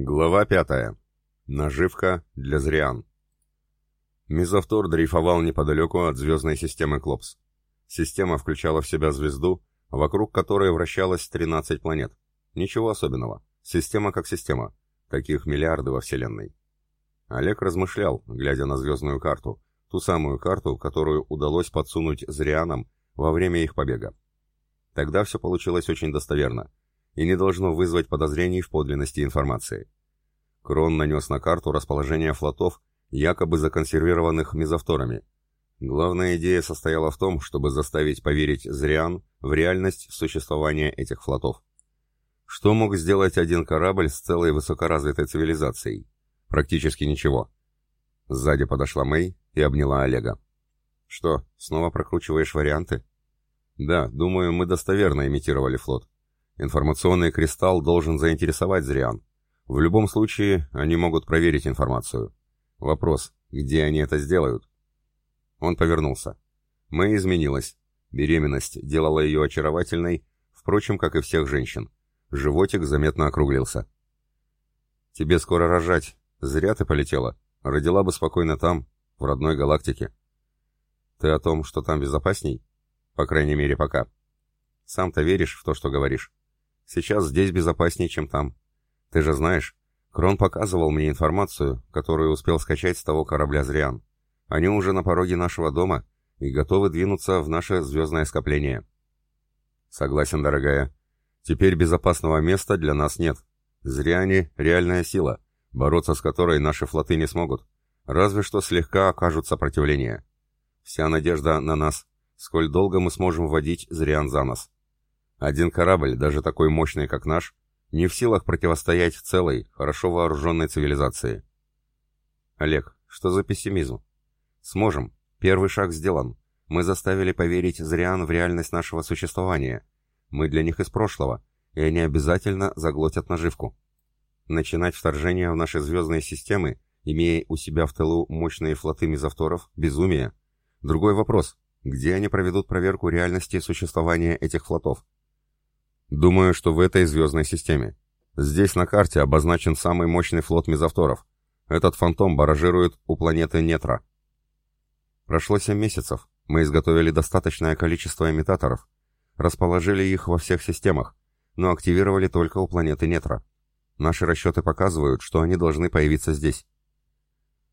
Глава пятая. Наживка для зриан. Мизавтор дрейфовал неподалеку от звездной системы Клопс. Система включала в себя звезду, вокруг которой вращалось 13 планет. Ничего особенного. Система как система. Таких миллиарды во Вселенной. Олег размышлял, глядя на звездную карту, ту самую карту, которую удалось подсунуть зрианам во время их побега. Тогда все получилось очень достоверно и не должно вызвать подозрений в подлинности информации. Крон нанес на карту расположение флотов, якобы законсервированных мезовторами. Главная идея состояла в том, чтобы заставить поверить Зриан в реальность существования этих флотов. Что мог сделать один корабль с целой высокоразвитой цивилизацией? Практически ничего. Сзади подошла Мэй и обняла Олега. «Что, снова прокручиваешь варианты?» «Да, думаю, мы достоверно имитировали флот. Информационный кристалл должен заинтересовать Зриан. В любом случае, они могут проверить информацию. Вопрос, где они это сделают? Он повернулся. Мэй изменилась. Беременность делала ее очаровательной, впрочем, как и всех женщин. Животик заметно округлился. «Тебе скоро рожать. Зря ты полетела. Родила бы спокойно там, в родной галактике». «Ты о том, что там безопасней?» «По крайней мере, пока». «Сам-то веришь в то, что говоришь?» Сейчас здесь безопаснее, чем там. Ты же знаешь, Крон показывал мне информацию, которую успел скачать с того корабля Зриан. Они уже на пороге нашего дома и готовы двинуться в наше звездное скопление. Согласен, дорогая. Теперь безопасного места для нас нет. Зриане — реальная сила, бороться с которой наши флоты не смогут. Разве что слегка окажут сопротивление. Вся надежда на нас. Сколь долго мы сможем вводить Зриан за нас. Один корабль, даже такой мощный, как наш, не в силах противостоять целой, хорошо вооруженной цивилизации. Олег, что за пессимизм? Сможем. Первый шаг сделан. Мы заставили поверить Зриан в реальность нашего существования. Мы для них из прошлого, и они обязательно заглотят наживку. Начинать вторжение в наши звездные системы, имея у себя в тылу мощные флоты мизавторов, безумие. Другой вопрос. Где они проведут проверку реальности существования этих флотов? Думаю, что в этой звездной системе. Здесь на карте обозначен самый мощный флот мезовторов. Этот фантом баражирует у планеты Нетра. Прошло семь месяцев. Мы изготовили достаточное количество имитаторов. Расположили их во всех системах, но активировали только у планеты Нетра. Наши расчеты показывают, что они должны появиться здесь.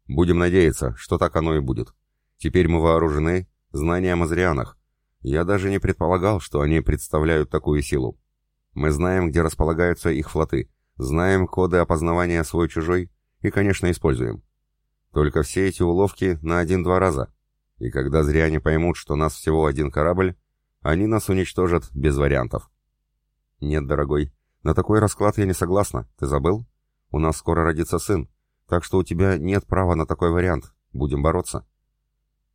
Будем надеяться, что так оно и будет. Теперь мы вооружены знанием о зрианах. Я даже не предполагал, что они представляют такую силу. Мы знаем, где располагаются их флоты, знаем коды опознавания свой-чужой и, конечно, используем. Только все эти уловки на один-два раза. И когда зря они поймут, что нас всего один корабль, они нас уничтожат без вариантов. Нет, дорогой, на такой расклад я не согласна. Ты забыл? У нас скоро родится сын, так что у тебя нет права на такой вариант. Будем бороться.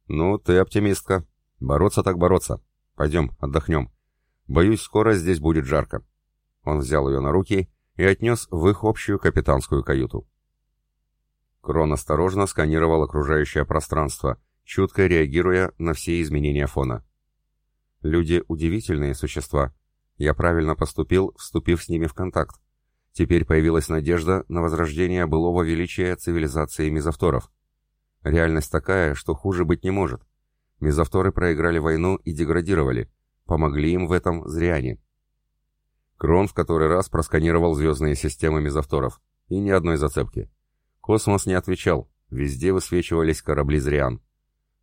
Ну, ты оптимистка. Бороться так бороться. Пойдем, отдохнем. Боюсь, скоро здесь будет жарко. Он взял ее на руки и отнес в их общую капитанскую каюту. Крон осторожно сканировал окружающее пространство, чутко реагируя на все изменения фона. Люди — удивительные существа. Я правильно поступил, вступив с ними в контакт. Теперь появилась надежда на возрождение былого величия цивилизации мизавторов. Реальность такая, что хуже быть не может. Мизавторы проиграли войну и деградировали. Помогли им в этом зряне. Крон в который раз просканировал звездные системы мезовторов. И ни одной зацепки. Космос не отвечал. Везде высвечивались корабли Зриан.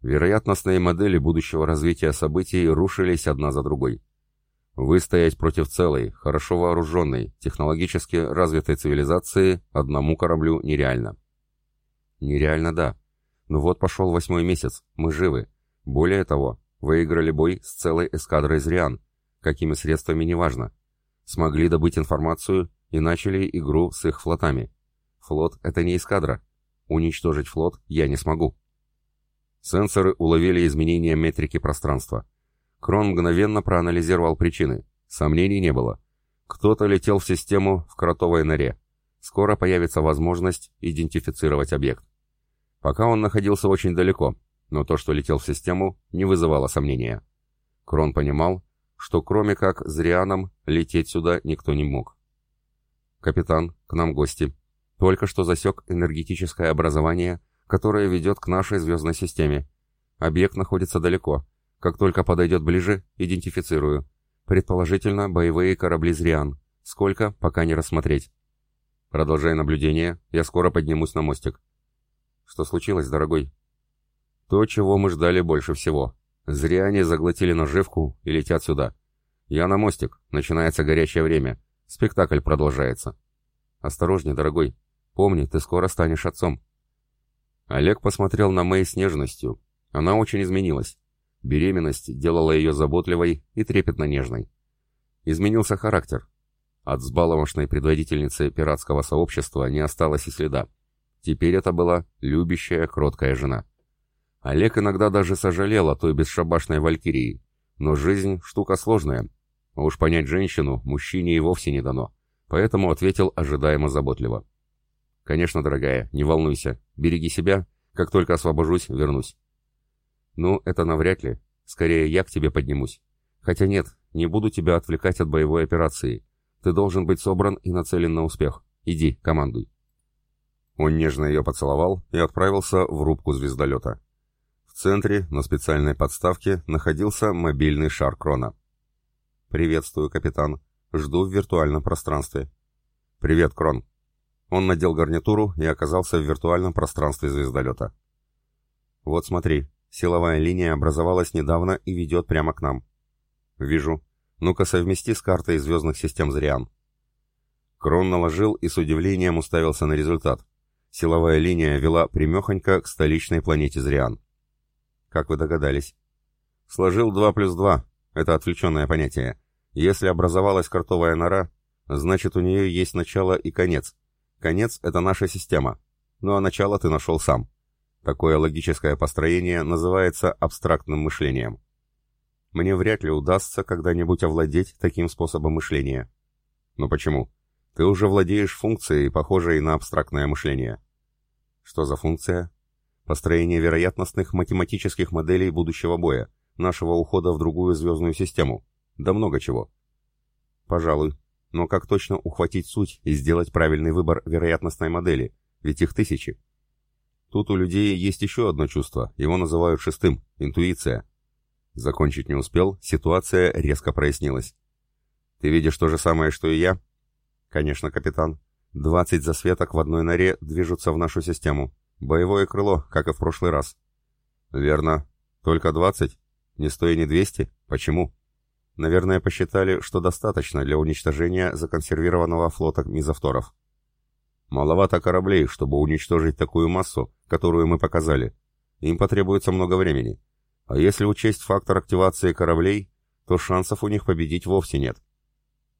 Вероятностные модели будущего развития событий рушились одна за другой. Выстоять против целой, хорошо вооруженной, технологически развитой цивилизации одному кораблю нереально. Нереально, да. Но вот пошел восьмой месяц, мы живы. Более того, выиграли бой с целой эскадрой Зриан. Какими средствами, неважно смогли добыть информацию и начали игру с их флотами. Флот — это не эскадра. Уничтожить флот я не смогу. Сенсоры уловили изменения метрики пространства. Крон мгновенно проанализировал причины. Сомнений не было. Кто-то летел в систему в кротовой норе. Скоро появится возможность идентифицировать объект. Пока он находился очень далеко, но то, что летел в систему, не вызывало сомнения. Крон понимал, что кроме как Зрианом лететь сюда никто не мог. «Капитан, к нам гости. Только что засек энергетическое образование, которое ведет к нашей звездной системе. Объект находится далеко. Как только подойдет ближе, идентифицирую. Предположительно, боевые корабли «Зриан». Сколько, пока не рассмотреть. Продолжай наблюдение, я скоро поднимусь на мостик. Что случилось, дорогой? То, чего мы ждали больше всего. Зря они заглотили наживку и летят сюда. Я на мостик, начинается горячее время. Спектакль продолжается. Осторожней, дорогой. Помни, ты скоро станешь отцом. Олег посмотрел на Мэй с нежностью. Она очень изменилась. Беременность делала ее заботливой и трепетно нежной. Изменился характер. От сбаломошной предводительницы пиратского сообщества не осталось и следа. Теперь это была любящая, кроткая жена. Олег иногда даже сожалел о той бесшабашной валькирии. Но жизнь — штука сложная. А уж понять женщину мужчине и вовсе не дано. Поэтому ответил ожидаемо заботливо. «Конечно, дорогая, не волнуйся. Береги себя. Как только освобожусь, вернусь». «Ну, это навряд ли. Скорее, я к тебе поднимусь. Хотя нет, не буду тебя отвлекать от боевой операции. Ты должен быть собран и нацелен на успех. Иди, командуй». Он нежно ее поцеловал и отправился в рубку звездолета. Центре, на специальной подставке, находился мобильный шар Крона. «Приветствую, капитан. Жду в виртуальном пространстве». «Привет, Крон». Он надел гарнитуру и оказался в виртуальном пространстве звездолета. «Вот смотри, силовая линия образовалась недавно и ведет прямо к нам». «Вижу. Ну-ка совмести с картой звездных систем Зриан». Крон наложил и с удивлением уставился на результат. Силовая линия вела примехонько к столичной планете Зриан. Как вы догадались? Сложил 2 плюс 2. Это отвлеченное понятие. Если образовалась картовая нора, значит у нее есть начало и конец. Конец — это наша система. Ну а начало ты нашел сам. Такое логическое построение называется абстрактным мышлением. Мне вряд ли удастся когда-нибудь овладеть таким способом мышления. Но почему? Ты уже владеешь функцией, похожей на абстрактное мышление. Что за функция? Построение вероятностных математических моделей будущего боя, нашего ухода в другую звездную систему. Да много чего. Пожалуй. Но как точно ухватить суть и сделать правильный выбор вероятностной модели? Ведь их тысячи. Тут у людей есть еще одно чувство, его называют шестым – интуиция. Закончить не успел, ситуация резко прояснилась. «Ты видишь то же самое, что и я?» «Конечно, капитан. Двадцать засветок в одной норе движутся в нашу систему. Боевое крыло, как и в прошлый раз». «Верно. Только двадцать? Не сто и не двести? Почему?» «Наверное, посчитали, что достаточно для уничтожения законсервированного флота мизавторов». «Маловато кораблей, чтобы уничтожить такую массу, которую мы показали. Им потребуется много времени. А если учесть фактор активации кораблей, то шансов у них победить вовсе нет.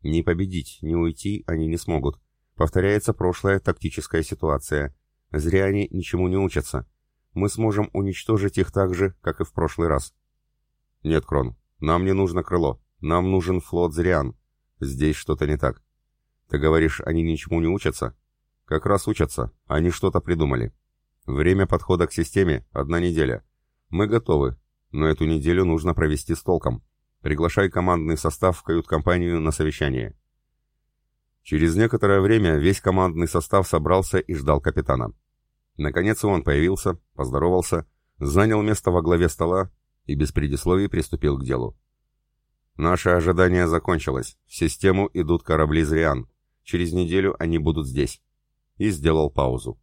Не победить, не уйти они не смогут. Повторяется прошлая тактическая ситуация. Зря они ничему не учатся. Мы сможем уничтожить их так же, как и в прошлый раз. Нет, Крон, нам не нужно крыло. Нам нужен флот Зриан. Здесь что-то не так. Ты говоришь, они ничему не учатся? Как раз учатся. Они что-то придумали. Время подхода к системе — одна неделя. Мы готовы, но эту неделю нужно провести с толком. Приглашай командный состав в кают-компанию на совещание. Через некоторое время весь командный состав собрался и ждал капитана. Наконец он появился, поздоровался, занял место во главе стола и без предисловий приступил к делу. Наше ожидание закончилось. В систему идут корабли «Зриан». Через неделю они будут здесь. И сделал паузу.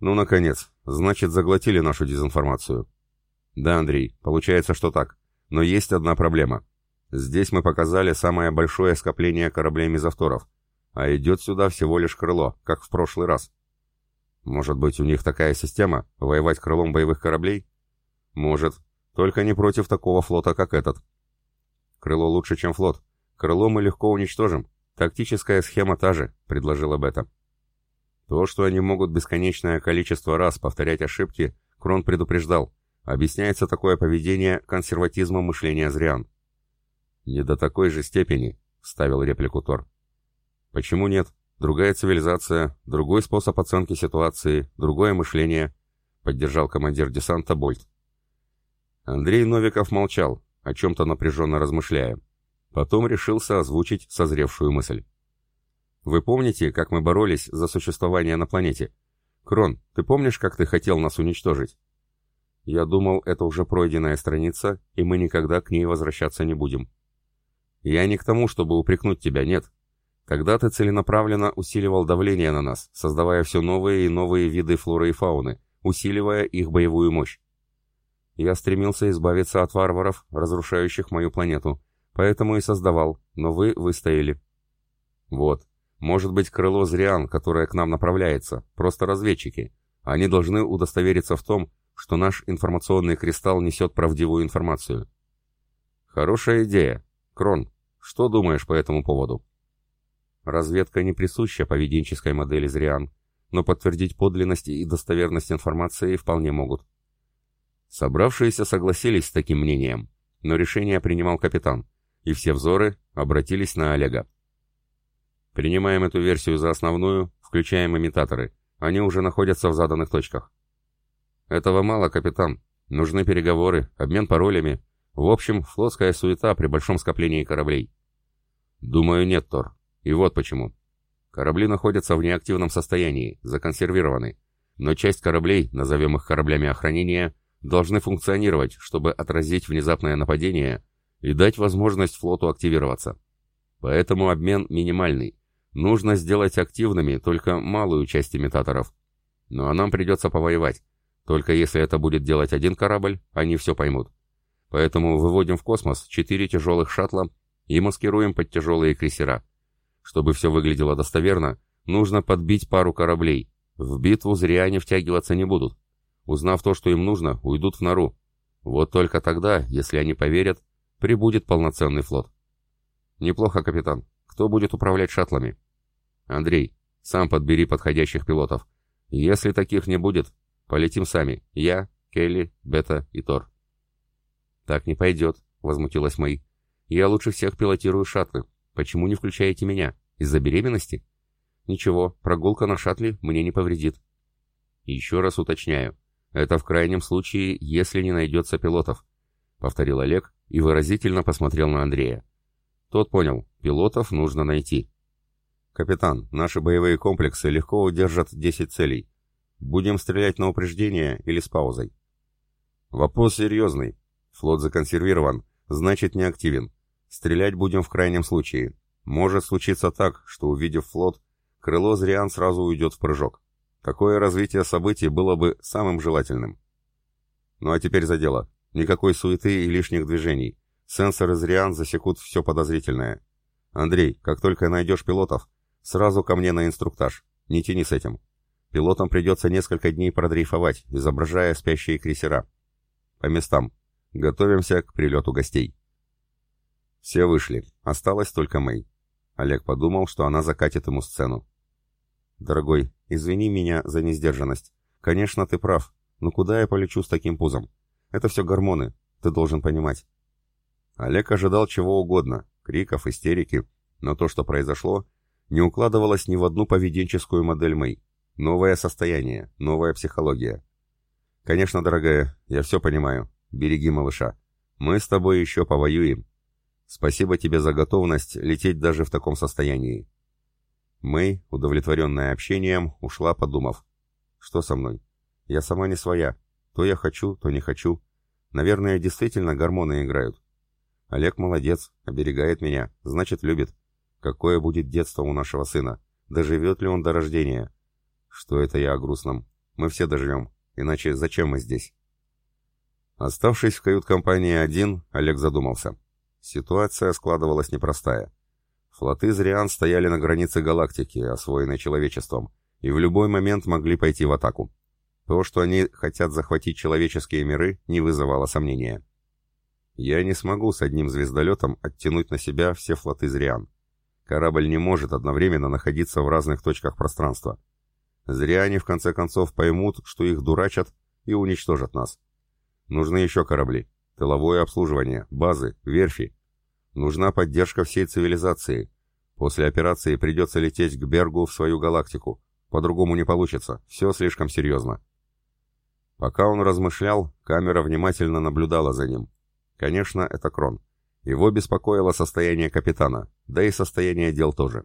Ну, наконец. Значит, заглотили нашу дезинформацию. Да, Андрей, получается, что так. Но есть одна проблема. Здесь мы показали самое большое скопление кораблей мезовторов, а идет сюда всего лишь крыло, как в прошлый раз. Может быть, у них такая система — воевать крылом боевых кораблей? Может, только не против такого флота, как этот. Крыло лучше, чем флот. Крыло мы легко уничтожим. Тактическая схема та же, предложила Бета. То, что они могут бесконечное количество раз повторять ошибки, Крон предупреждал. Объясняется такое поведение консерватизмом мышления зрян. «Не до такой же степени», — вставил реплику Тор. «Почему нет? Другая цивилизация, другой способ оценки ситуации, другое мышление», — поддержал командир десанта Больт. Андрей Новиков молчал, о чем-то напряженно размышляя. Потом решился озвучить созревшую мысль. Вы помните, как мы боролись за существование на планете? Крон, ты помнишь, как ты хотел нас уничтожить? Я думал, это уже пройденная страница, и мы никогда к ней возвращаться не будем. Я не к тому, чтобы упрекнуть тебя, нет. Когда ты целенаправленно усиливал давление на нас, создавая все новые и новые виды флоры и фауны, усиливая их боевую мощь. Я стремился избавиться от варваров, разрушающих мою планету, поэтому и создавал, но вы выстояли. Вот. Может быть, крыло Зриан, которое к нам направляется, просто разведчики. Они должны удостовериться в том, что наш информационный кристалл несет правдивую информацию. Хорошая идея. Крон, что думаешь по этому поводу? Разведка не присуща поведенческой модели Зриан, но подтвердить подлинность и достоверность информации вполне могут. Собравшиеся согласились с таким мнением, но решение принимал капитан, и все взоры обратились на Олега. Принимаем эту версию за основную, включаем имитаторы. Они уже находятся в заданных точках. Этого мало, капитан. Нужны переговоры, обмен паролями. В общем, флотская суета при большом скоплении кораблей. Думаю, нет, Тор. И вот почему. Корабли находятся в неактивном состоянии, законсервированы. Но часть кораблей, назовем их кораблями охранения, должны функционировать, чтобы отразить внезапное нападение и дать возможность флоту активироваться. Поэтому обмен минимальный. Нужно сделать активными только малую часть имитаторов. Ну а нам придется повоевать. Только если это будет делать один корабль, они все поймут. Поэтому выводим в космос четыре тяжелых шаттла и маскируем под тяжелые крейсера. Чтобы все выглядело достоверно, нужно подбить пару кораблей. В битву зря они втягиваться не будут. Узнав то, что им нужно, уйдут в нору. Вот только тогда, если они поверят, прибудет полноценный флот. Неплохо, капитан. Кто будет управлять шаттлами? Андрей, сам подбери подходящих пилотов. Если таких не будет, полетим сами. Я, Келли, Бета и Тор. Так не пойдет, возмутилась Мэй. Я лучше всех пилотирую шаттлы. Почему не включаете меня? Из-за беременности? Ничего, прогулка на шаттле мне не повредит. Еще раз уточняю. Это в крайнем случае, если не найдется пилотов», — повторил Олег и выразительно посмотрел на Андрея. Тот понял, пилотов нужно найти. «Капитан, наши боевые комплексы легко удержат 10 целей. Будем стрелять на упреждение или с паузой?» «Вопрос серьезный. Флот законсервирован, значит не активен. Стрелять будем в крайнем случае. Может случиться так, что, увидев флот, крыло Зриан сразу уйдет в прыжок. Такое развитие событий было бы самым желательным. Ну а теперь за дело. Никакой суеты и лишних движений. Сенсоры Зриан засекут все подозрительное. Андрей, как только найдешь пилотов, сразу ко мне на инструктаж. Не тяни с этим. Пилотам придется несколько дней продрейфовать, изображая спящие крейсера. По местам. Готовимся к прилету гостей. Все вышли. Осталась только Мэй. Олег подумал, что она закатит ему сцену. «Дорогой, извини меня за несдержанность. Конечно, ты прав. Но куда я полечу с таким пузом? Это все гормоны, ты должен понимать». Олег ожидал чего угодно, криков, истерики, но то, что произошло, не укладывалось ни в одну поведенческую модель Мэй. Новое состояние, новая психология. «Конечно, дорогая, я все понимаю. Береги малыша. Мы с тобой еще повоюем. Спасибо тебе за готовность лететь даже в таком состоянии. Мэй, удовлетворенная общением, ушла, подумав. Что со мной? Я сама не своя. То я хочу, то не хочу. Наверное, действительно гормоны играют. Олег молодец, оберегает меня, значит, любит. Какое будет детство у нашего сына? Доживет ли он до рождения? Что это я о грустном? Мы все доживем. Иначе зачем мы здесь? Оставшись в кают-компании один, Олег задумался. Ситуация складывалась непростая. Флоты Зриан стояли на границе галактики, освоенной человечеством, и в любой момент могли пойти в атаку. То, что они хотят захватить человеческие миры, не вызывало сомнения. Я не смогу с одним звездолетом оттянуть на себя все флоты Зриан. Корабль не может одновременно находиться в разных точках пространства. Зря они в конце концов поймут, что их дурачат и уничтожат нас. Нужны еще корабли, тыловое обслуживание, базы, верфи, Нужна поддержка всей цивилизации. После операции придется лететь к Бергу в свою галактику. По-другому не получится, все слишком серьезно. Пока он размышлял, камера внимательно наблюдала за ним. Конечно, это Крон. Его беспокоило состояние капитана, да и состояние дел тоже.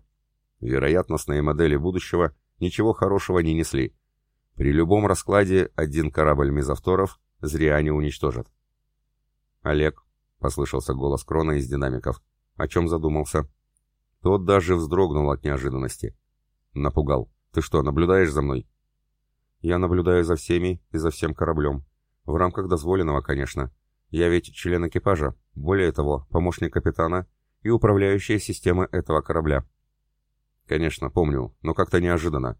вероятностные модели будущего ничего хорошего не несли. При любом раскладе один корабль мезовторов зря не уничтожат. «Олег», — послышался голос Крона из динамиков, — «о чем задумался?» Тот даже вздрогнул от неожиданности. Напугал. «Ты что, наблюдаешь за мной?» «Я наблюдаю за всеми и за всем кораблем. В рамках дозволенного, конечно. Я ведь член экипажа, более того, помощник капитана и управляющая система этого корабля». «Конечно, помню, но как-то неожиданно.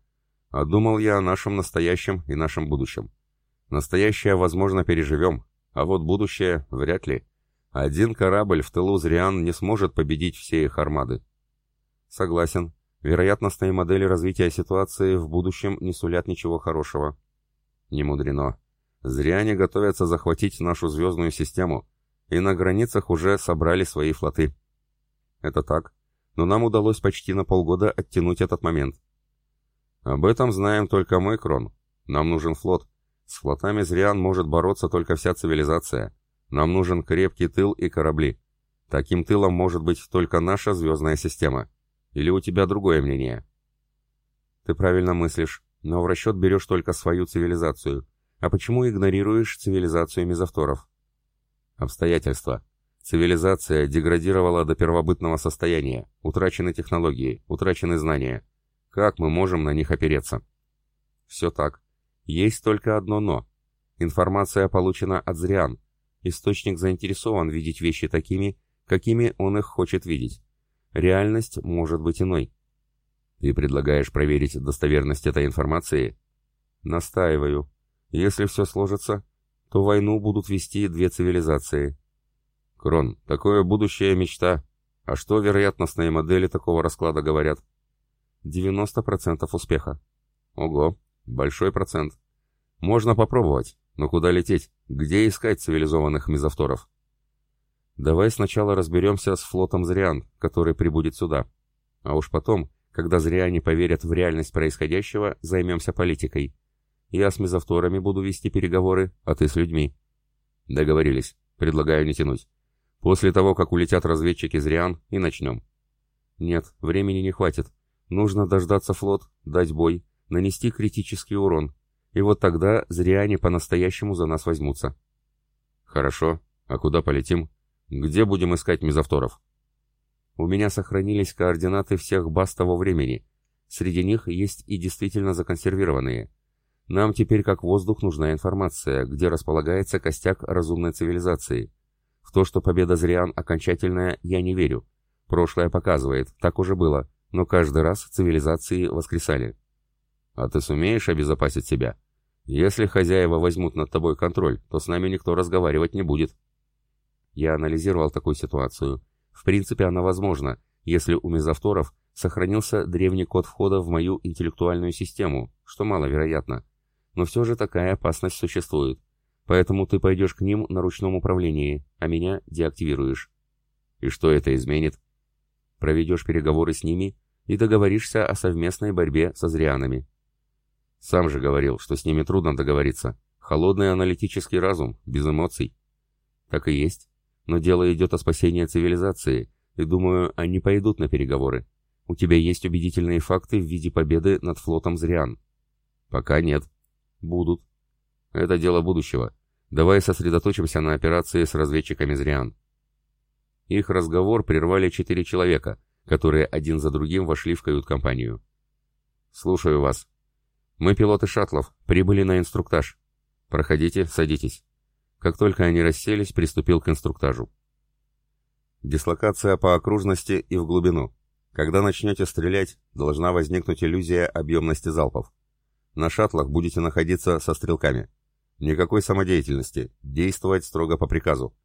А думал я о нашем настоящем и нашем будущем. Настоящее, возможно, переживем, а вот будущее вряд ли. Один корабль в тылу Зриан не сможет победить все их армады. Согласен. Вероятностные модели развития ситуации в будущем не сулят ничего хорошего. Не мудрено. Зря готовятся захватить нашу звездную систему, и на границах уже собрали свои флоты. Это так, но нам удалось почти на полгода оттянуть этот момент. Об этом знаем только мы, Крон. Нам нужен флот. С флотами Зриан может бороться только вся цивилизация. Нам нужен крепкий тыл и корабли. Таким тылом может быть только наша звездная система. Или у тебя другое мнение? Ты правильно мыслишь, но в расчет берешь только свою цивилизацию. А почему игнорируешь цивилизацию мезовторов? Обстоятельства. Цивилизация деградировала до первобытного состояния. Утрачены технологии, утрачены знания. Как мы можем на них опереться? Все так. Есть только одно «но». Информация получена от Зриан. Источник заинтересован видеть вещи такими, какими он их хочет видеть. Реальность может быть иной. Ты предлагаешь проверить достоверность этой информации? Настаиваю. Если все сложится, то войну будут вести две цивилизации. Крон, такое будущее мечта. А что вероятностные модели такого расклада говорят? 90% успеха. Ого, большой процент. Можно попробовать, но куда лететь? Где искать цивилизованных мезовторов? Давай сначала разберемся с флотом Зриан, который прибудет сюда. А уж потом, когда Зриане поверят в реальность происходящего, займемся политикой. Я с мезовторами буду вести переговоры, а ты с людьми. Договорились. Предлагаю не тянуть. После того, как улетят разведчики Зриан, и начнем. Нет, времени не хватит. Нужно дождаться флот, дать бой, нанести критический урон. И вот тогда Зриане по-настоящему за нас возьмутся. Хорошо. А куда полетим? Где будем искать мезовторов? У меня сохранились координаты всех баз того времени. Среди них есть и действительно законсервированные. Нам теперь как воздух нужна информация, где располагается костяк разумной цивилизации. В то, что победа Зриан окончательная, я не верю. Прошлое показывает, так уже было, но каждый раз цивилизации воскресали. А ты сумеешь обезопасить себя? Если хозяева возьмут над тобой контроль, то с нами никто разговаривать не будет. Я анализировал такую ситуацию. В принципе, она возможна, если у мезовторов сохранился древний код входа в мою интеллектуальную систему, что маловероятно. Но все же такая опасность существует. Поэтому ты пойдешь к ним на ручном управлении, а меня деактивируешь. И что это изменит? Проведешь переговоры с ними и договоришься о совместной борьбе со зрианами. Сам же говорил, что с ними трудно договориться. Холодный аналитический разум, без эмоций. Так и есть. Но дело идет о спасении цивилизации, и думаю, они пойдут на переговоры. У тебя есть убедительные факты в виде победы над флотом Зриан? Пока нет. Будут. Это дело будущего. Давай сосредоточимся на операции с разведчиками Зриан. Их разговор прервали четыре человека, которые один за другим вошли в кают-компанию. «Слушаю вас», «Мы пилоты шаттлов, прибыли на инструктаж. Проходите, садитесь». Как только они расселись, приступил к инструктажу. Дислокация по окружности и в глубину. Когда начнете стрелять, должна возникнуть иллюзия объемности залпов. На шаттлах будете находиться со стрелками. Никакой самодеятельности, действовать строго по приказу.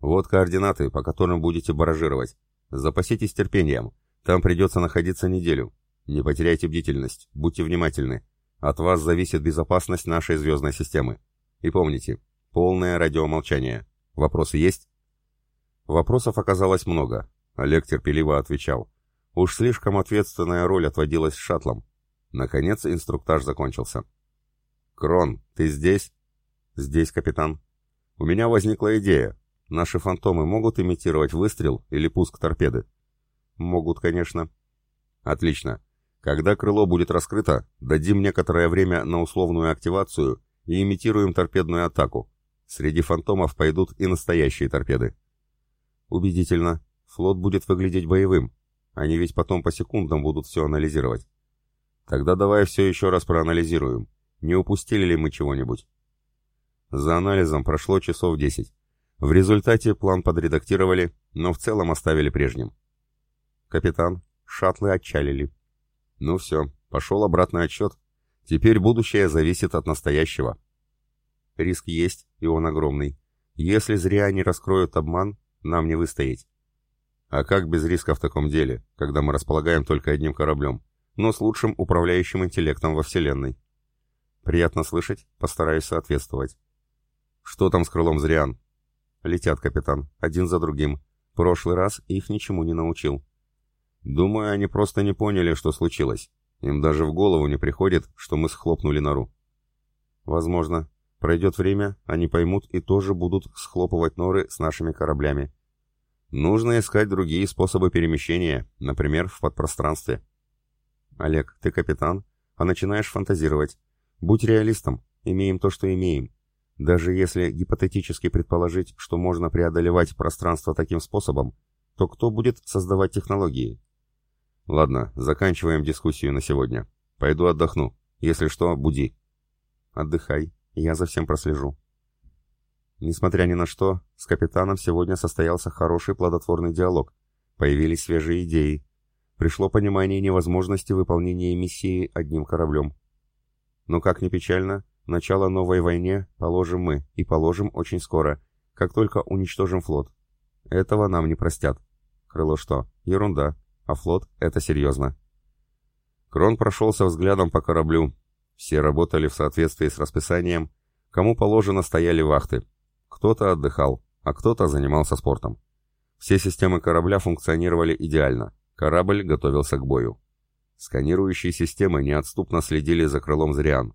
Вот координаты, по которым будете баражировать. Запаситесь терпением, там придется находиться неделю. Не потеряйте бдительность, будьте внимательны. От вас зависит безопасность нашей звездной системы. И помните, полное радиомолчание. Вопросы есть? Вопросов оказалось много. Олег терпеливо отвечал. Уж слишком ответственная роль отводилась шаттлом. Наконец инструктаж закончился. «Крон, ты здесь?» «Здесь, капитан». «У меня возникла идея. Наши фантомы могут имитировать выстрел или пуск торпеды?» «Могут, конечно». Отлично. Когда крыло будет раскрыто, дадим некоторое время на условную активацию и имитируем торпедную атаку. Среди фантомов пойдут и настоящие торпеды. Убедительно. Флот будет выглядеть боевым. Они ведь потом по секундам будут все анализировать. Тогда давай все еще раз проанализируем. Не упустили ли мы чего-нибудь? За анализом прошло часов десять. В результате план подредактировали, но в целом оставили прежним. Капитан, шаттлы отчалили. Ну все, пошел обратный отсчет. Теперь будущее зависит от настоящего. Риск есть, и он огромный. Если зря они раскроют обман, нам не выстоять. А как без риска в таком деле, когда мы располагаем только одним кораблем, но с лучшим управляющим интеллектом во Вселенной? Приятно слышать, постараюсь соответствовать. Что там с крылом Зриан? Летят, капитан, один за другим. Прошлый раз их ничему не научил. Думаю, они просто не поняли, что случилось. Им даже в голову не приходит, что мы схлопнули нору. Возможно. Пройдет время, они поймут и тоже будут схлопывать норы с нашими кораблями. Нужно искать другие способы перемещения, например, в подпространстве. Олег, ты капитан, а начинаешь фантазировать. Будь реалистом, имеем то, что имеем. Даже если гипотетически предположить, что можно преодолевать пространство таким способом, то кто будет создавать технологии? Ладно, заканчиваем дискуссию на сегодня. Пойду отдохну. Если что, буди. Отдыхай, я за всем прослежу. Несмотря ни на что, с капитаном сегодня состоялся хороший плодотворный диалог. Появились свежие идеи. Пришло понимание невозможности выполнения миссии одним кораблем. Но как ни печально, начало новой войне положим мы, и положим очень скоро, как только уничтожим флот. Этого нам не простят. Крыло что? Ерунда а флот — это серьезно. Крон прошелся взглядом по кораблю. Все работали в соответствии с расписанием. Кому положено, стояли вахты. Кто-то отдыхал, а кто-то занимался спортом. Все системы корабля функционировали идеально. Корабль готовился к бою. Сканирующие системы неотступно следили за крылом Зриан.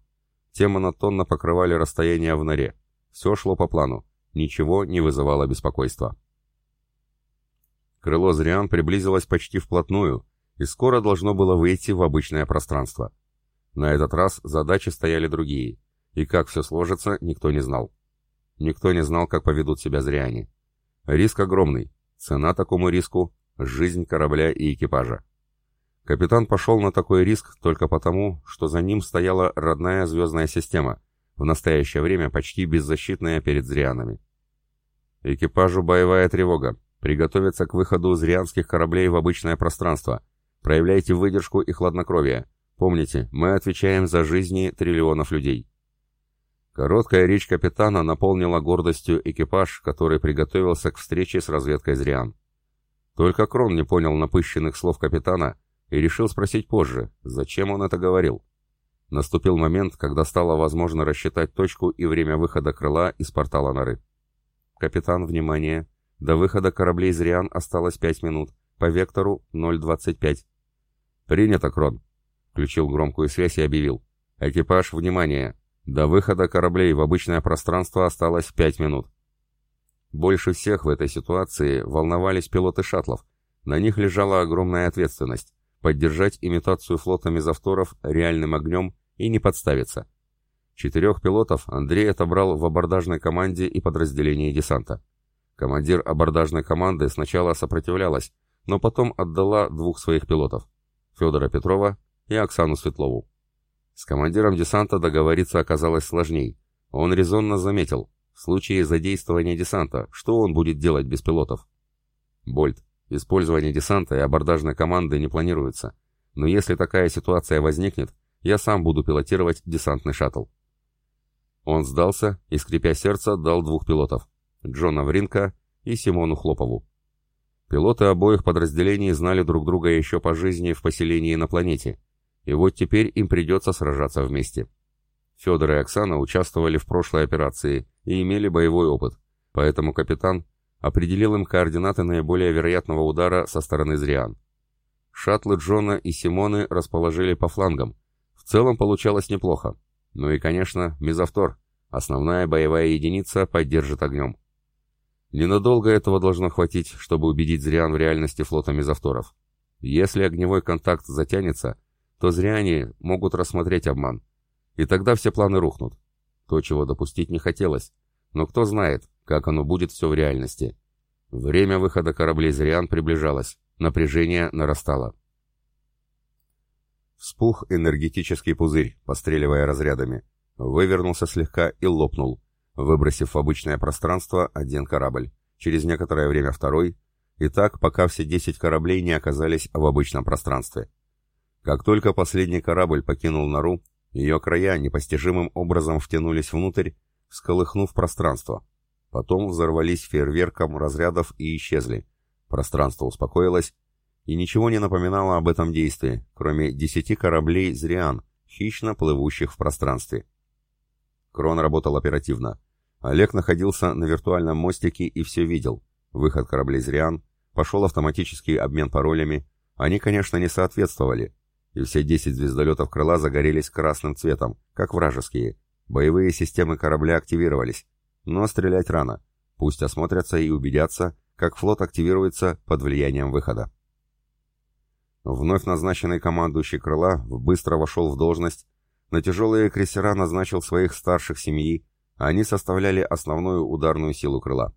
Те монотонно покрывали расстояние в норе. Все шло по плану. Ничего не вызывало беспокойства. Крыло Зриан приблизилось почти вплотную и скоро должно было выйти в обычное пространство. На этот раз задачи стояли другие, и как все сложится, никто не знал. Никто не знал, как поведут себя Зриане. Риск огромный. Цена такому риску — жизнь корабля и экипажа. Капитан пошел на такой риск только потому, что за ним стояла родная звездная система, в настоящее время почти беззащитная перед Зрианами. Экипажу боевая тревога. Приготовиться к выходу зрианских кораблей в обычное пространство. Проявляйте выдержку и хладнокровие. Помните, мы отвечаем за жизни триллионов людей. Короткая речь капитана наполнила гордостью экипаж, который приготовился к встрече с разведкой Зриан. Только Крон не понял напыщенных слов капитана и решил спросить позже, зачем он это говорил. Наступил момент, когда стало возможно рассчитать точку и время выхода крыла из портала норы. «Капитан, внимание! До выхода кораблей «Зриан» осталось 5 минут. По вектору 0.25. «Принято, Крон!» Включил громкую связь и объявил. «Экипаж, внимание! До выхода кораблей в обычное пространство осталось 5 минут». Больше всех в этой ситуации волновались пилоты шаттлов. На них лежала огромная ответственность — поддержать имитацию флота мезовторов реальным огнем и не подставиться. Четырех пилотов Андрей отобрал в абордажной команде и подразделении десанта. Командир абордажной команды сначала сопротивлялась, но потом отдала двух своих пилотов – Федора Петрова и Оксану Светлову. С командиром десанта договориться оказалось сложней. Он резонно заметил, в случае задействования десанта, что он будет делать без пилотов? Больт. Использование десанта и абордажной команды не планируется. Но если такая ситуация возникнет, я сам буду пилотировать десантный шаттл. Он сдался и, скрипя сердце, дал двух пилотов. Джона Вринка и Симону Хлопову. Пилоты обоих подразделений знали друг друга еще по жизни в поселении на планете, и вот теперь им придется сражаться вместе. Федор и Оксана участвовали в прошлой операции и имели боевой опыт, поэтому капитан определил им координаты наиболее вероятного удара со стороны Зриан. Шаттлы Джона и Симоны расположили по флангам. В целом получалось неплохо. Ну и, конечно, мезовтор. Основная боевая единица поддержит огнем. Ненадолго этого должно хватить, чтобы убедить Зриан в реальности флота мезовторов. Если огневой контакт затянется, то зря они могут рассмотреть обман. И тогда все планы рухнут. То, чего допустить не хотелось. Но кто знает, как оно будет все в реальности. Время выхода кораблей «Зриан» приближалось. Напряжение нарастало. Вспух энергетический пузырь, постреливая разрядами. Вывернулся слегка и лопнул, выбросив в обычное пространство один корабль. Через некоторое время второй. И так, пока все десять кораблей не оказались в обычном пространстве. Как только последний корабль покинул нору, ее края непостижимым образом втянулись внутрь, всколыхнув пространство. Потом взорвались фейерверком разрядов и исчезли. Пространство успокоилось, и ничего не напоминало об этом действии, кроме десяти кораблей «Зриан», хищно плывущих в пространстве. Крон работал оперативно. Олег находился на виртуальном мостике и все видел. Выход кораблей «Зриан», пошел автоматический обмен паролями. Они, конечно, не соответствовали, и все 10 звездолетов крыла загорелись красным цветом, как вражеские. Боевые системы корабля активировались. Но стрелять рано. Пусть осмотрятся и убедятся, как флот активируется под влиянием выхода. Вновь назначенный командующий крыла быстро вошел в должность, на тяжелые крейсера назначил своих старших семьи, они составляли основную ударную силу крыла.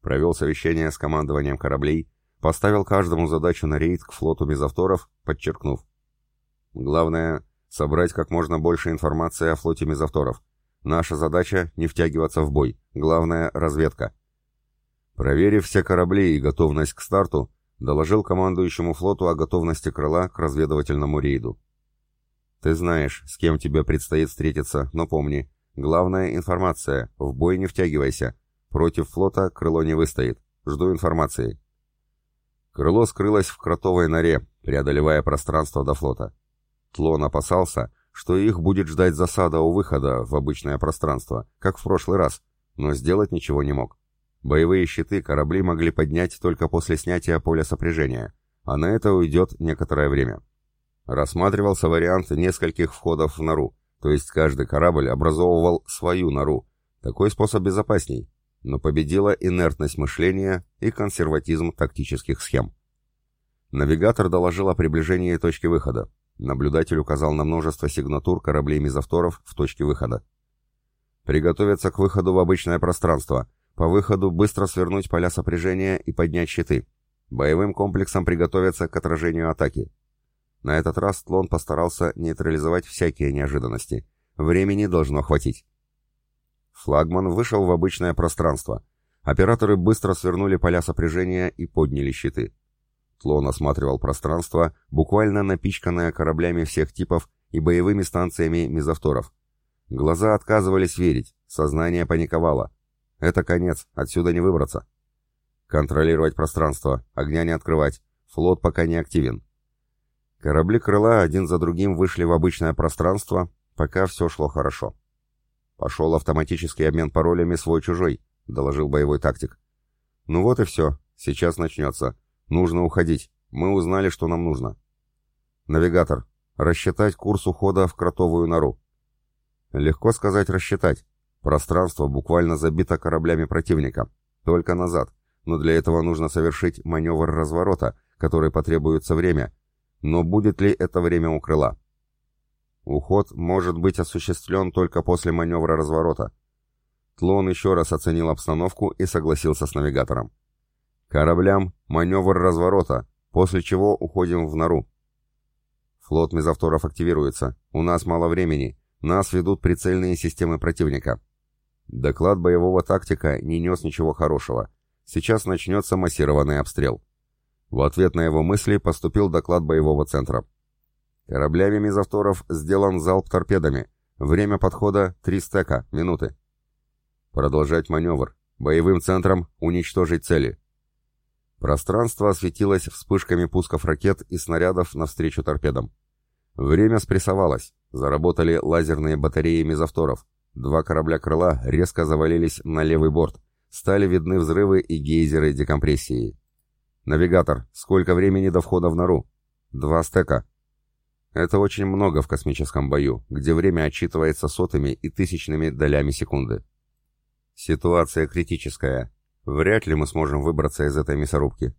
Провел совещание с командованием кораблей, поставил каждому задачу на рейд к флоту мезовторов, подчеркнув, Главное — собрать как можно больше информации о флоте мезовторов. Наша задача — не втягиваться в бой. Главное — разведка. Проверив все корабли и готовность к старту, доложил командующему флоту о готовности крыла к разведывательному рейду. Ты знаешь, с кем тебе предстоит встретиться, но помни, главная информация, в бой не втягивайся. Против флота крыло не выстоит. Жду информации. Крыло скрылось в кротовой норе, преодолевая пространство до флота. Тлон опасался, что их будет ждать засада у выхода в обычное пространство, как в прошлый раз, но сделать ничего не мог. Боевые щиты корабли могли поднять только после снятия поля сопряжения, а на это уйдет некоторое время. Рассматривался вариант нескольких входов в нору, то есть каждый корабль образовывал свою нору. Такой способ безопасней, но победила инертность мышления и консерватизм тактических схем. Навигатор доложил о приближении точки выхода. Наблюдатель указал на множество сигнатур кораблей мизавторов в точке выхода. Приготовиться к выходу в обычное пространство. По выходу быстро свернуть поля сопряжения и поднять щиты. Боевым комплексом приготовиться к отражению атаки. На этот раз Тлон постарался нейтрализовать всякие неожиданности. Времени должно хватить. Флагман вышел в обычное пространство. Операторы быстро свернули поля сопряжения и подняли щиты. Слон осматривал пространство, буквально напичканное кораблями всех типов и боевыми станциями мезовторов. Глаза отказывались верить, сознание паниковало. Это конец, отсюда не выбраться. Контролировать пространство, огня не открывать, флот пока не активен. Корабли крыла один за другим вышли в обычное пространство, пока все шло хорошо. «Пошел автоматический обмен паролями свой-чужой», — доложил боевой тактик. «Ну вот и все, сейчас начнется. Нужно уходить. Мы узнали, что нам нужно. Навигатор. Рассчитать курс ухода в кротовую нору. Легко сказать рассчитать. Пространство буквально забито кораблями противника. Только назад. Но для этого нужно совершить маневр разворота, который потребуется время. Но будет ли это время у крыла? Уход может быть осуществлен только после маневра разворота. Тлон еще раз оценил обстановку и согласился с навигатором. Кораблям маневр разворота, после чего уходим в нору. Флот мезовторов активируется. У нас мало времени. Нас ведут прицельные системы противника. Доклад боевого тактика не нес ничего хорошего. Сейчас начнется массированный обстрел. В ответ на его мысли поступил доклад боевого центра. Кораблями мезовторов сделан залп торпедами. Время подхода 3 стека, минуты. Продолжать маневр. Боевым центром уничтожить цели. Пространство осветилось вспышками пусков ракет и снарядов навстречу торпедам. Время спрессовалось. Заработали лазерные батареи мезовторов. Два корабля крыла резко завалились на левый борт. Стали видны взрывы и гейзеры декомпрессии. «Навигатор, сколько времени до входа в нору?» «Два стека». Это очень много в космическом бою, где время отчитывается сотыми и тысячными долями секунды. Ситуация критическая. Вряд ли мы сможем выбраться из этой мясорубки.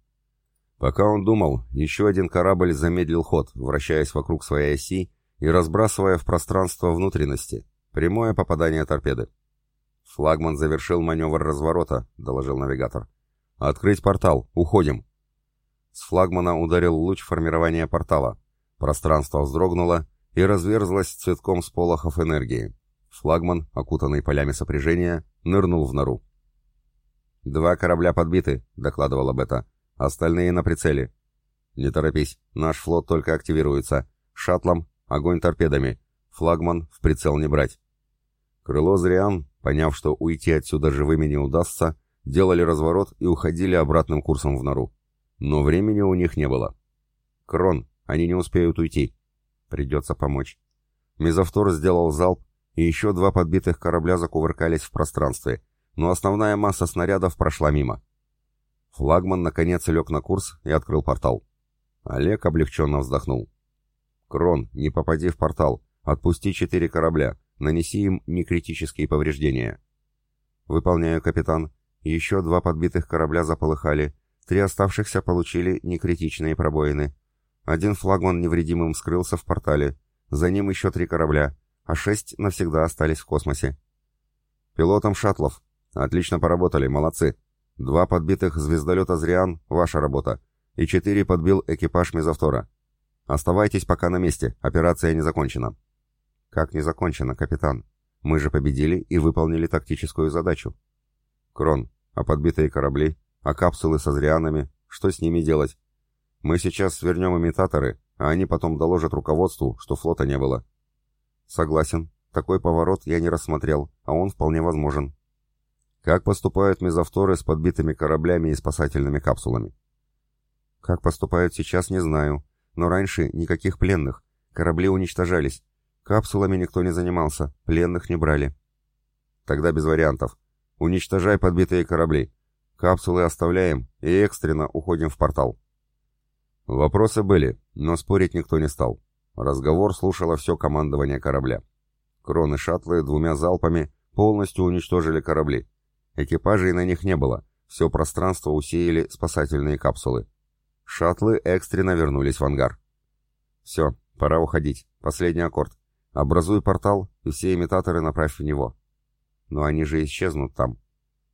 Пока он думал, еще один корабль замедлил ход, вращаясь вокруг своей оси и разбрасывая в пространство внутренности. Прямое попадание торпеды. «Флагман завершил маневр разворота», — доложил навигатор. «Открыть портал. Уходим». С флагмана ударил луч формирования портала. Пространство вздрогнуло и разверзлось цветком сполохов энергии. Флагман, окутанный полями сопряжения, нырнул в нору. «Два корабля подбиты», — докладывала Бета. «Остальные на прицеле». «Не торопись, наш флот только активируется. Шаттлом — огонь торпедами. Флагман в прицел не брать». Крыло Зриан, поняв, что уйти отсюда живыми не удастся, делали разворот и уходили обратным курсом в нору. Но времени у них не было. «Крон, они не успеют уйти. Придется помочь». Мезовтор сделал залп, и еще два подбитых корабля закувыркались в пространстве, но основная масса снарядов прошла мимо. Флагман, наконец, лег на курс и открыл портал. Олег облегченно вздохнул. «Крон, не попади в портал. Отпусти четыре корабля. Нанеси им некритические повреждения». «Выполняю, капитан. Еще два подбитых корабля заполыхали. Три оставшихся получили некритичные пробоины. Один флагман невредимым скрылся в портале. За ним еще три корабля, а шесть навсегда остались в космосе. Пилотам шаттлов. Отлично поработали, молодцы. Два подбитых звездолета «Зриан» — ваша работа. И четыре подбил экипаж мезовтора. Оставайтесь пока на месте, операция не закончена. Как не закончена, капитан? Мы же победили и выполнили тактическую задачу. Крон, а подбитые корабли? А капсулы со зрианами? Что с ними делать? Мы сейчас свернем имитаторы, а они потом доложат руководству, что флота не было. Согласен. Такой поворот я не рассмотрел, а он вполне возможен. Как поступают мезовторы с подбитыми кораблями и спасательными капсулами? Как поступают сейчас, не знаю. Но раньше никаких пленных. Корабли уничтожались. Капсулами никто не занимался, пленных не брали. Тогда без вариантов. Уничтожай подбитые корабли. Капсулы оставляем и экстренно уходим в портал. Вопросы были, но спорить никто не стал. Разговор слушало все командование корабля. Кроны шаттлы двумя залпами полностью уничтожили корабли. Экипажей на них не было, все пространство усеяли спасательные капсулы. Шаттлы экстренно вернулись в ангар. «Все, пора уходить. Последний аккорд. Образуй портал, и все имитаторы направь в него». «Но они же исчезнут там».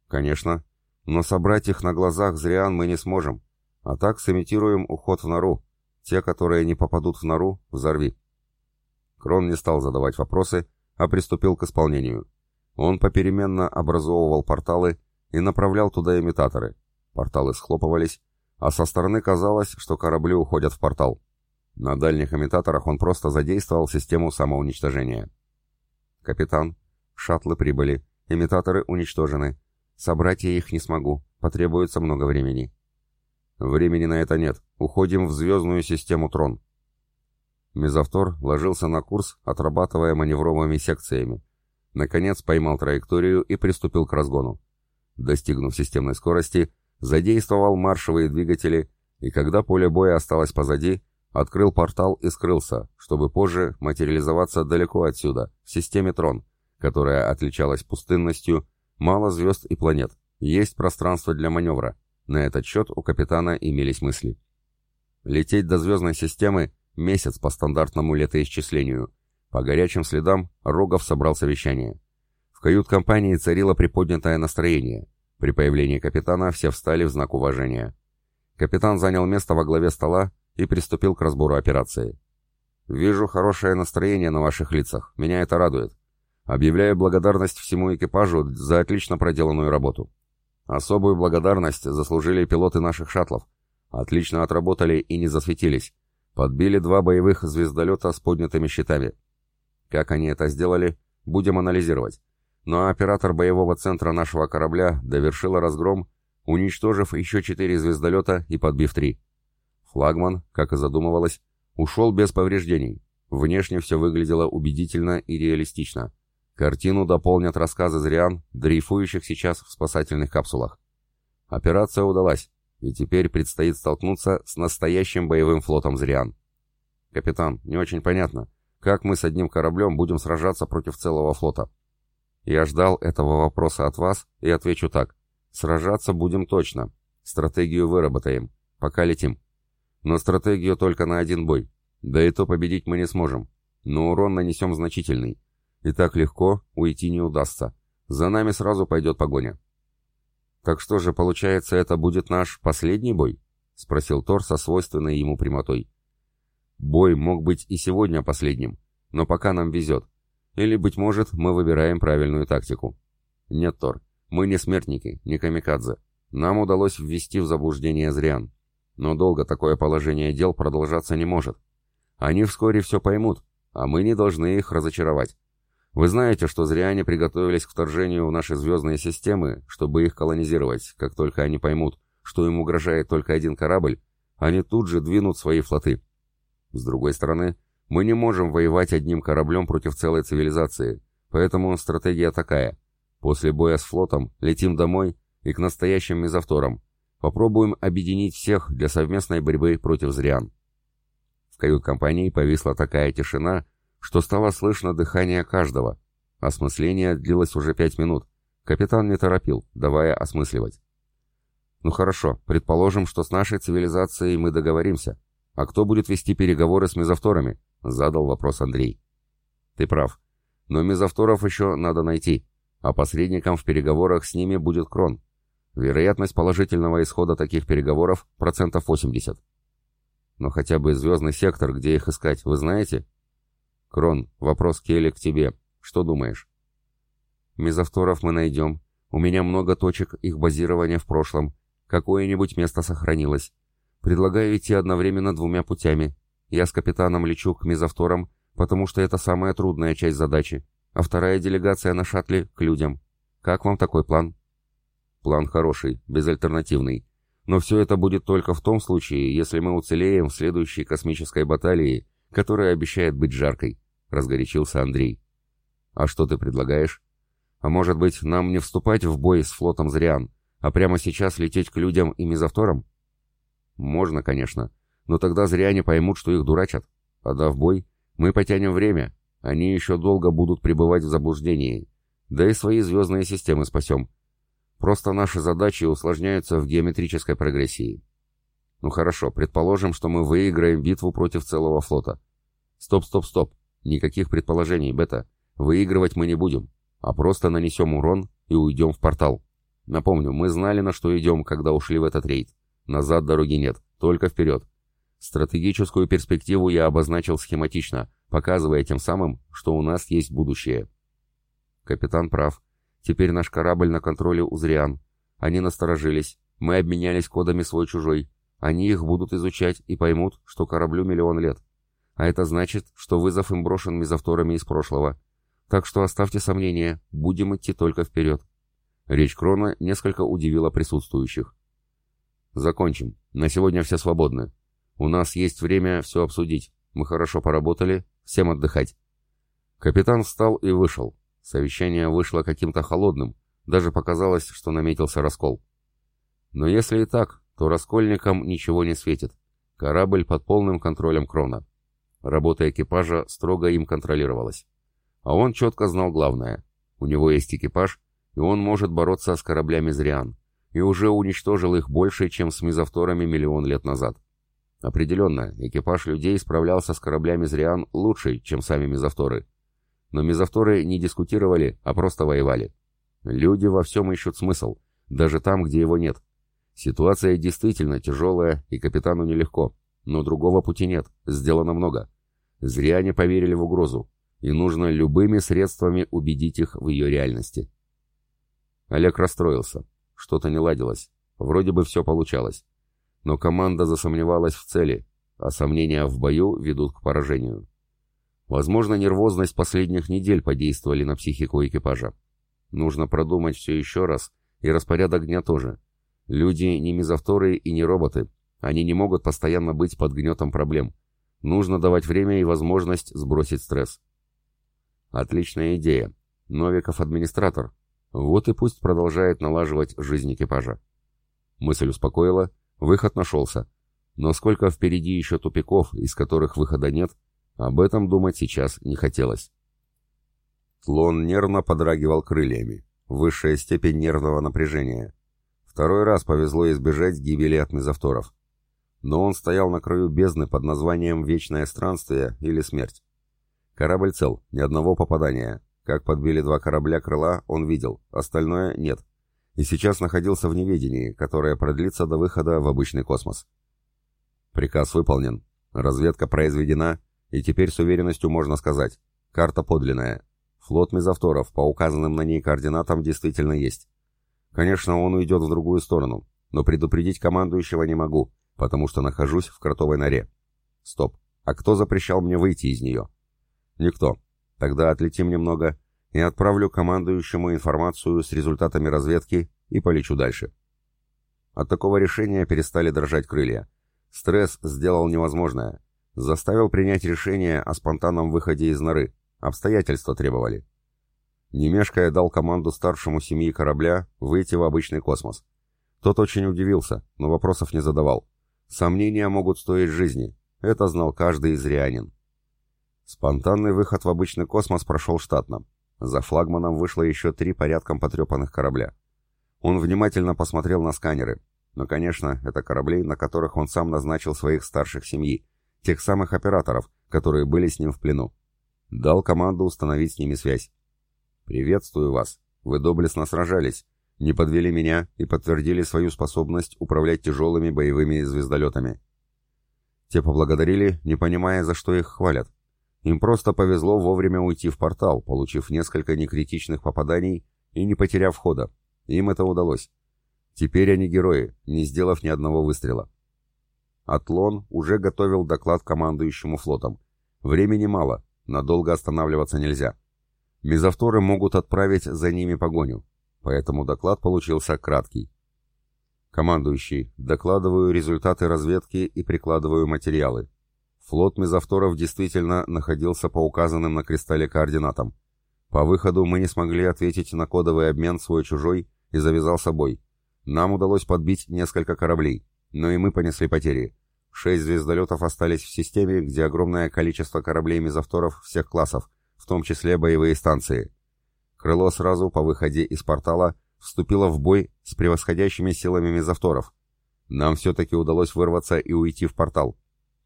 «Конечно. Но собрать их на глазах зриан мы не сможем. А так сымитируем уход в нору. Те, которые не попадут в нору, взорви. Крон не стал задавать вопросы, а приступил к исполнению. Он попеременно образовывал порталы и направлял туда имитаторы. Порталы схлопывались, а со стороны казалось, что корабли уходят в портал. На дальних имитаторах он просто задействовал систему самоуничтожения. «Капитан, шаттлы прибыли, имитаторы уничтожены. Собрать я их не смогу, потребуется много времени». «Времени на это нет. Уходим в звездную систему Трон». Мезовтор ложился на курс, отрабатывая маневровыми секциями. Наконец поймал траекторию и приступил к разгону. Достигнув системной скорости, задействовал маршевые двигатели, и когда поле боя осталось позади, открыл портал и скрылся, чтобы позже материализоваться далеко отсюда, в системе Трон, которая отличалась пустынностью, мало звезд и планет, есть пространство для маневра. На этот счет у капитана имелись мысли. Лететь до звездной системы месяц по стандартному летоисчислению. По горячим следам Рогов собрал совещание. В кают-компании царило приподнятое настроение. При появлении капитана все встали в знак уважения. Капитан занял место во главе стола и приступил к разбору операции. «Вижу хорошее настроение на ваших лицах. Меня это радует. Объявляю благодарность всему экипажу за отлично проделанную работу. Особую благодарность заслужили пилоты наших шаттлов. Отлично отработали и не засветились. Подбили два боевых звездолета с поднятыми щитами. Как они это сделали, будем анализировать. Но оператор боевого центра нашего корабля довершила разгром, уничтожив еще четыре звездолета и подбив три. Флагман, как и задумывалось, ушел без повреждений. Внешне все выглядело убедительно и реалистично. Картину дополнят рассказы зриан, дрейфующих сейчас в спасательных капсулах. Операция удалась, и теперь предстоит столкнуться с настоящим боевым флотом зриан. Капитан, не очень понятно, как мы с одним кораблем будем сражаться против целого флота? Я ждал этого вопроса от вас и отвечу так. Сражаться будем точно. Стратегию выработаем. Пока летим. Но стратегию только на один бой. Да и то победить мы не сможем. Но урон нанесем значительный. И так легко уйти не удастся. За нами сразу пойдет погоня. «Так что же, получается, это будет наш последний бой?» — спросил Тор со свойственной ему прямотой. «Бой мог быть и сегодня последним, но пока нам везет. Или, быть может, мы выбираем правильную тактику. Нет, Тор, мы не смертники, не камикадзе. Нам удалось ввести в заблуждение зрян. Но долго такое положение дел продолжаться не может. Они вскоре все поймут, а мы не должны их разочаровать. Вы знаете, что зря они приготовились к вторжению в наши звездные системы, чтобы их колонизировать. Как только они поймут, что им угрожает только один корабль, они тут же двинут свои флоты. С другой стороны, мы не можем воевать одним кораблем против целой цивилизации, поэтому стратегия такая. После боя с флотом летим домой и к настоящим мезовторам. Попробуем объединить всех для совместной борьбы против зрян. В кают-компании повисла такая тишина, что стало слышно дыхание каждого. Осмысление длилось уже пять минут. Капитан не торопил, давая осмысливать. «Ну хорошо, предположим, что с нашей цивилизацией мы договоримся. А кто будет вести переговоры с мезовторами?» — задал вопрос Андрей. «Ты прав. Но мезовторов еще надо найти, а посредником в переговорах с ними будет Крон. Вероятность положительного исхода таких переговоров процентов 80. Но хотя бы звездный сектор, где их искать, вы знаете?» «Крон, вопрос Келли к тебе. Что думаешь?» «Мезовторов мы найдем. У меня много точек их базирования в прошлом. Какое-нибудь место сохранилось. Предлагаю идти одновременно двумя путями. Я с капитаном лечу к мезовторам, потому что это самая трудная часть задачи, а вторая делегация на шаттле к людям. Как вам такой план?» «План хороший, безальтернативный. Но все это будет только в том случае, если мы уцелеем в следующей космической баталии, которая обещает быть жаркой разгорячился Андрей. «А что ты предлагаешь? А может быть, нам не вступать в бой с флотом Зриан, а прямо сейчас лететь к людям и мезовторам?» «Можно, конечно, но тогда Зриане поймут, что их дурачат. А в бой, мы потянем время, они еще долго будут пребывать в заблуждении, да и свои звездные системы спасем. Просто наши задачи усложняются в геометрической прогрессии. Ну хорошо, предположим, что мы выиграем битву против целого флота. Стоп, стоп, стоп. Никаких предположений, Бета. Выигрывать мы не будем, а просто нанесем урон и уйдем в портал. Напомню, мы знали, на что идем, когда ушли в этот рейд. Назад дороги нет, только вперед. Стратегическую перспективу я обозначил схематично, показывая тем самым, что у нас есть будущее. Капитан прав. Теперь наш корабль на контроле у Зриан. Они насторожились. Мы обменялись кодами свой-чужой. Они их будут изучать и поймут, что кораблю миллион лет. А это значит, что вызов им брошен мезовторами из прошлого. Так что оставьте сомнения, будем идти только вперед. Речь Крона несколько удивила присутствующих. Закончим. На сегодня все свободны. У нас есть время все обсудить. Мы хорошо поработали. Всем отдыхать. Капитан встал и вышел. Совещание вышло каким-то холодным. Даже показалось, что наметился раскол. Но если и так, то раскольникам ничего не светит. Корабль под полным контролем Крона. Работа экипажа строго им контролировалась. А он четко знал главное. У него есть экипаж, и он может бороться с кораблями Зриан, и уже уничтожил их больше, чем с мизавторами миллион лет назад. Определенно, экипаж людей справлялся с кораблями Зриан лучше, чем сами мизавторы. Но мизавторы не дискутировали, а просто воевали. Люди во всем ищут смысл, даже там, где его нет. Ситуация действительно тяжелая, и капитану нелегко. Но другого пути нет, сделано много. Зря они поверили в угрозу, и нужно любыми средствами убедить их в ее реальности. Олег расстроился. Что-то не ладилось. Вроде бы все получалось. Но команда засомневалась в цели, а сомнения в бою ведут к поражению. Возможно, нервозность последних недель подействовали на психику экипажа. Нужно продумать все еще раз, и распорядок дня тоже. Люди не мизавторы и не роботы, они не могут постоянно быть под гнетом проблем. Нужно давать время и возможность сбросить стресс. Отличная идея. Новиков администратор. Вот и пусть продолжает налаживать жизнь экипажа. Мысль успокоила, выход нашелся. Но сколько впереди еще тупиков, из которых выхода нет, об этом думать сейчас не хотелось. Слон нервно подрагивал крыльями. Высшая степень нервного напряжения. Второй раз повезло избежать гибели от мезовторов. Но он стоял на краю бездны под названием «Вечное странствие» или «Смерть». Корабль цел, ни одного попадания. Как подбили два корабля крыла, он видел, остальное нет. И сейчас находился в неведении, которое продлится до выхода в обычный космос. Приказ выполнен, разведка произведена, и теперь с уверенностью можно сказать, карта подлинная. Флот мезовторов по указанным на ней координатам действительно есть. Конечно, он уйдет в другую сторону, но предупредить командующего не могу, потому что нахожусь в кротовой норе. Стоп, а кто запрещал мне выйти из нее? Никто. Тогда отлетим немного и отправлю командующему информацию с результатами разведки и полечу дальше. От такого решения перестали дрожать крылья. Стресс сделал невозможное. Заставил принять решение о спонтанном выходе из норы. Обстоятельства требовали. Немешкая дал команду старшему семьи корабля выйти в обычный космос. Тот очень удивился, но вопросов не задавал. Сомнения могут стоить жизни. Это знал каждый изрянин. Спонтанный выход в обычный космос прошел штатно. За флагманом вышло еще три порядком потрепанных корабля. Он внимательно посмотрел на сканеры. Но, конечно, это корабли, на которых он сам назначил своих старших семьи, тех самых операторов, которые были с ним в плену. Дал команду установить с ними связь. «Приветствую вас. Вы доблестно сражались, не подвели меня и подтвердили свою способность управлять тяжелыми боевыми звездолетами». Те поблагодарили, не понимая, за что их хвалят. Им просто повезло вовремя уйти в портал, получив несколько некритичных попаданий и не потеряв хода. Им это удалось. Теперь они герои, не сделав ни одного выстрела. Атлон уже готовил доклад командующему флотом. Времени мало, надолго останавливаться нельзя. Мезовторы могут отправить за ними погоню, поэтому доклад получился краткий. Командующий, докладываю результаты разведки и прикладываю материалы. Флот мезовторов действительно находился по указанным на кристалле координатам. По выходу мы не смогли ответить на кодовый обмен свой-чужой и завязался бой. Нам удалось подбить несколько кораблей, но и мы понесли потери. Шесть звездолетов остались в системе, где огромное количество кораблей мезовторов всех классов, в том числе боевые станции. Крыло сразу по выходе из портала вступило в бой с превосходящими силами мезовторов. Нам все-таки удалось вырваться и уйти в портал.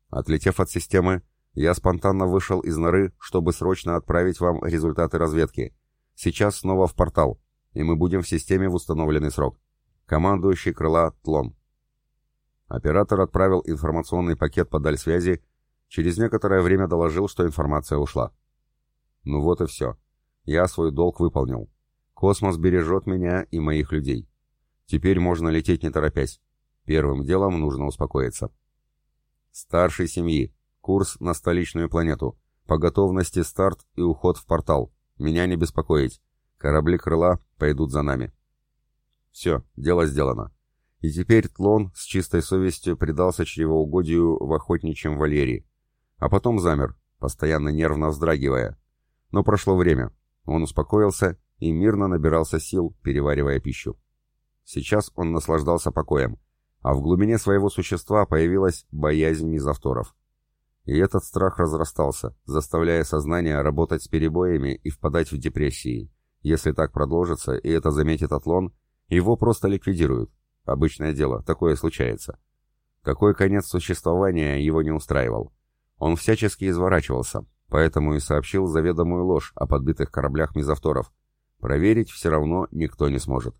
Отлетев от системы, я спонтанно вышел из норы, чтобы срочно отправить вам результаты разведки. Сейчас снова в портал, и мы будем в системе в установленный срок. Командующий крыла Тлон. Оператор отправил информационный пакет по даль связи, через некоторое время доложил, что информация ушла. Ну вот и все. Я свой долг выполнил. Космос бережет меня и моих людей. Теперь можно лететь не торопясь. Первым делом нужно успокоиться. Старший семьи. Курс на столичную планету. По готовности старт и уход в портал. Меня не беспокоить. Корабли крыла пойдут за нами. Все, дело сделано. И теперь Тлон с чистой совестью предался чревоугодию в охотничьем вольере. А потом замер, постоянно нервно вздрагивая. Но прошло время. Он успокоился и мирно набирался сил, переваривая пищу. Сейчас он наслаждался покоем а в глубине своего существа появилась боязнь мизавторов. И этот страх разрастался, заставляя сознание работать с перебоями и впадать в депрессии. Если так продолжится, и это заметит Атлон, его просто ликвидируют. Обычное дело, такое случается. Такой конец существования его не устраивал. Он всячески изворачивался, поэтому и сообщил заведомую ложь о подбитых кораблях мизавторов. Проверить все равно никто не сможет.